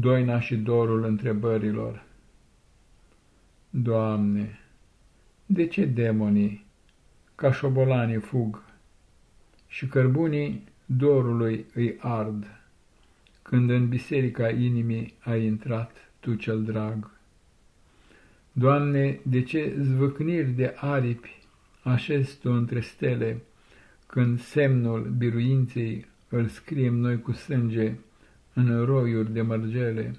doina și dorul întrebărilor. Doamne, de ce demonii ca șobolanii fug și cărbunii dorului îi ard, când în biserica inimii ai intrat Tu cel drag? Doamne, de ce zvâcniri de aripi așezi Tu între stele, când semnul biruinței îl scriem noi cu sânge în roiuri de mărgele?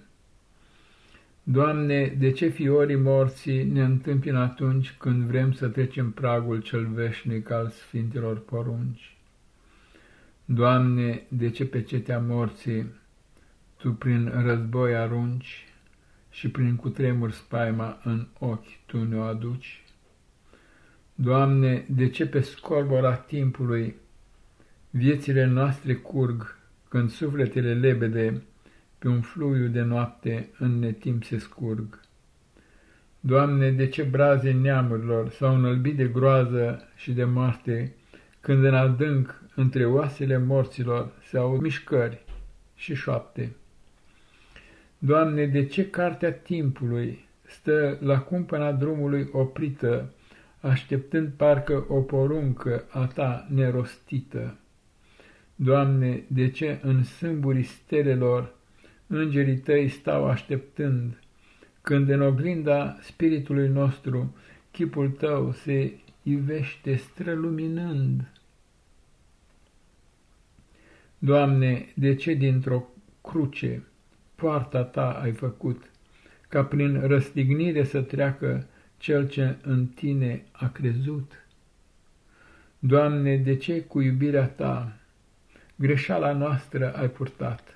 Doamne, de ce fiorii morții ne întâmpină atunci când vrem să trecem pragul cel veșnic al Sfintelor porunci? Doamne, de ce pe cetea morții Tu prin război arunci și prin cutremur spaima în ochi Tu ne-o aduci? Doamne, de ce pe scorbora timpului viețile noastre curg când sufletele lebede pe un fluiu de noapte în netimp se scurg. Doamne, de ce braze neamurilor s-au înălbit de groază și de moarte, când în adânc, între oasele morților, se aud mișcări și șoapte? Doamne, de ce cartea timpului stă la cumpăna drumului oprită, așteptând parcă o poruncă a Ta nerostită? Doamne, de ce în sâmburii stelelor îngerii tăi stau așteptând, când în oglinda spiritului nostru chipul tău se ivește străluminând. Doamne, de ce dintr-o cruce poarta ta ai făcut, ca prin răstignire să treacă cel ce în tine a crezut? Doamne, de ce cu iubirea ta greșeala noastră ai purtat?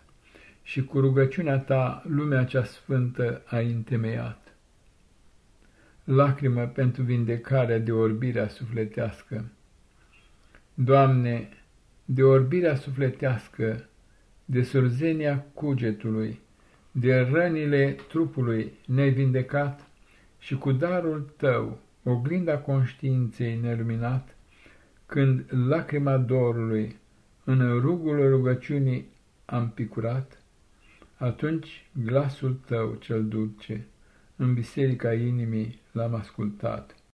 și cu rugăciunea ta lumea cea sfântă ai întemeiat. Lacrimă pentru vindecarea de orbirea sufletească. Doamne, de orbirea sufletească, de surzenia cugetului, de rănile trupului ne vindecat și cu darul tău, oglinda conștiinței neluminat, când lacrima dorului în rugul rugăciunii am picurat, atunci glasul tău cel dulce, în biserica inimii l-am ascultat.